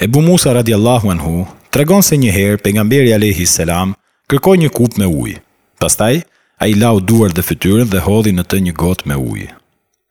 Ebu Musa radiallahu anhu tregon se një herë pejgamberi alayhi salam kërkoi një kupë me ujë. Pastaj ai lau duar dhe fytyrën dhe hodhi në të një gotë me ujë.